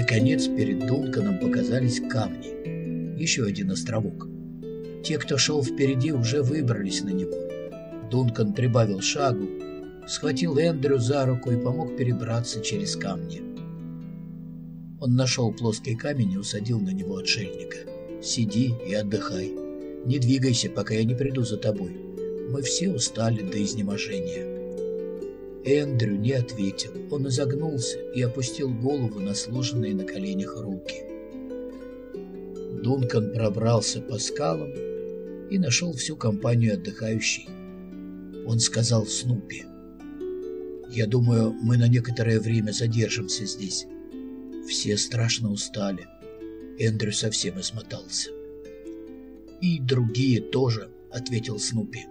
Наконец перед Дунканом показались камни. Еще один островок. Те, кто шел впереди, уже выбрались на него. Дункан прибавил шагу, схватил Эндрю за руку и помог перебраться через камни. Он нашел плоский камень и усадил на него отшельника. «Сиди и отдыхай. Не двигайся, пока я не приду за тобой. Мы все устали до изнеможения». Эндрю не ответил. Он изогнулся и опустил голову на сложенные на коленях руки. Дункан пробрался по скалам и нашел всю компанию отдыхающей. Он сказал Снупи. «Я думаю, мы на некоторое время задержимся здесь. Все страшно устали. Эндрю совсем измотался». «И другие тоже», — ответил Снупи.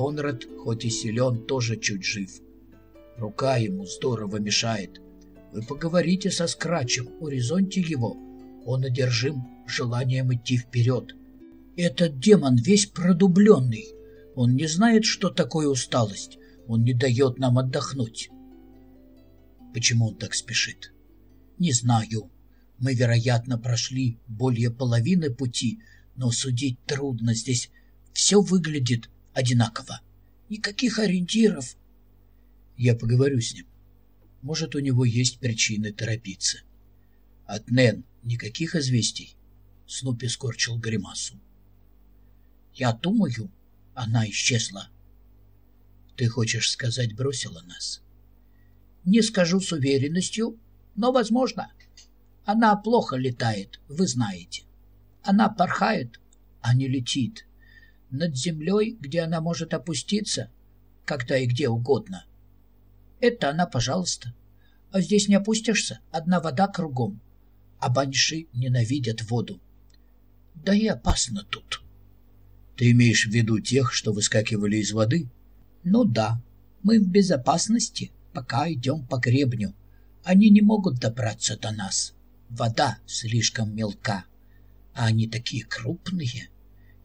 Конрад, хоть и силен, тоже чуть жив. Рука ему здорово мешает. Вы поговорите со Скрачем, урезоньте его. Он одержим желанием идти вперед. Этот демон весь продубленный. Он не знает, что такое усталость. Он не дает нам отдохнуть. Почему он так спешит? Не знаю. Мы, вероятно, прошли более половины пути, но судить трудно. Здесь все выглядит одинаково. Никаких ориентиров. Я поговорю с ним. Может, у него есть причины торопиться. От Нэн никаких известий? Снупи скорчил гримасу. Я думаю, она исчезла. Ты хочешь сказать, бросила нас? Не скажу с уверенностью, но возможно. Она плохо летает, вы знаете. Она порхает, а не летит над землей, где она может опуститься, когда и где угодно. Это она, пожалуйста. А здесь не опустишься, одна вода кругом. А баньши ненавидят воду. Да и опасно тут. Ты имеешь в виду тех, что выскакивали из воды? Ну да, мы в безопасности, пока идем по гребню. Они не могут добраться до нас. Вода слишком мелка, а они такие крупные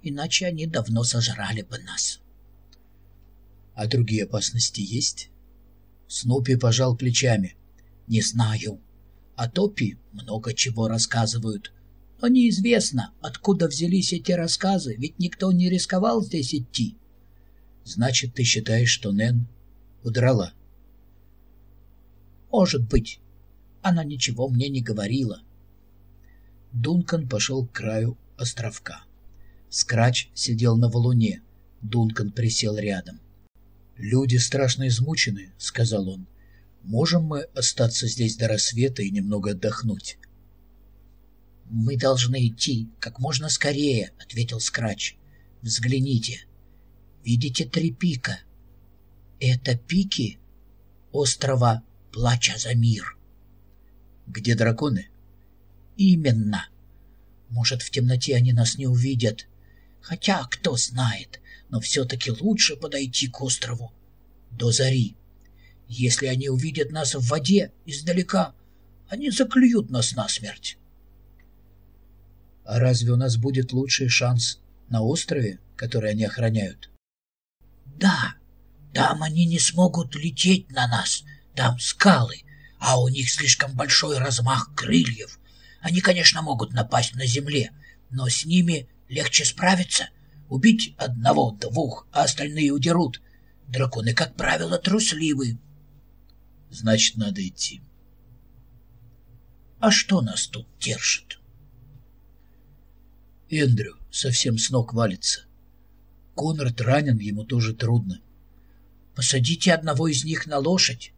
иначе они давно сожрали бы нас. А другие опасности есть? Снупи пожал плечами. Не знаю. О Топи много чего рассказывают. Но неизвестно, откуда взялись эти рассказы, ведь никто не рисковал здесь идти. Значит, ты считаешь, что Нэн удрала? Может быть. Она ничего мне не говорила. Дункан пошел к краю островка. Скрач сидел на валуне. Дункан присел рядом. «Люди страшно измучены», — сказал он. «Можем мы остаться здесь до рассвета и немного отдохнуть?» «Мы должны идти как можно скорее», — ответил Скрач. «Взгляните. Видите три пика? Это пики острова Плача за мир». «Где драконы?» «Именно. Может, в темноте они нас не увидят, Хотя, кто знает, но все-таки лучше подойти к острову до зари. Если они увидят нас в воде издалека, они заклюют нас насмерть. А разве у нас будет лучший шанс на острове, который они охраняют? Да, там они не смогут лететь на нас, там скалы, а у них слишком большой размах крыльев. Они, конечно, могут напасть на земле, но с ними Легче справиться. Убить одного-двух, а остальные удерут. Драконы, как правило, трусливы. Значит, надо идти. А что нас тут держит? Эндрю совсем с ног валится. Конрад ранен, ему тоже трудно. Посадите одного из них на лошадь.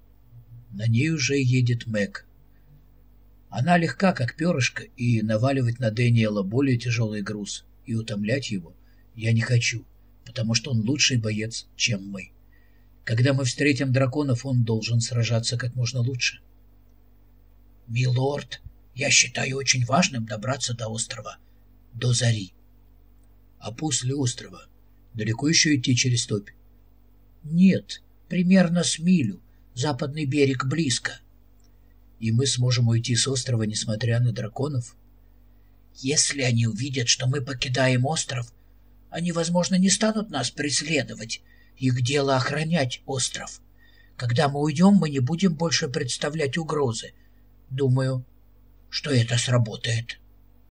На ней уже едет Мэг. Она легка, как перышко, и наваливать на Дэниела более тяжелый груз и утомлять его я не хочу, потому что он лучший боец, чем мы. Когда мы встретим драконов, он должен сражаться как можно лучше. Милорд, я считаю очень важным добраться до острова, до зари. А после острова далеко еще идти через топь? Нет, примерно с милю. Западный берег близко. И мы сможем уйти с острова, несмотря на драконов? — если они увидят, что мы покидаем остров, они, возможно, не станут нас преследовать. Их дело охранять остров. Когда мы уйдем, мы не будем больше представлять угрозы. Думаю, что это сработает.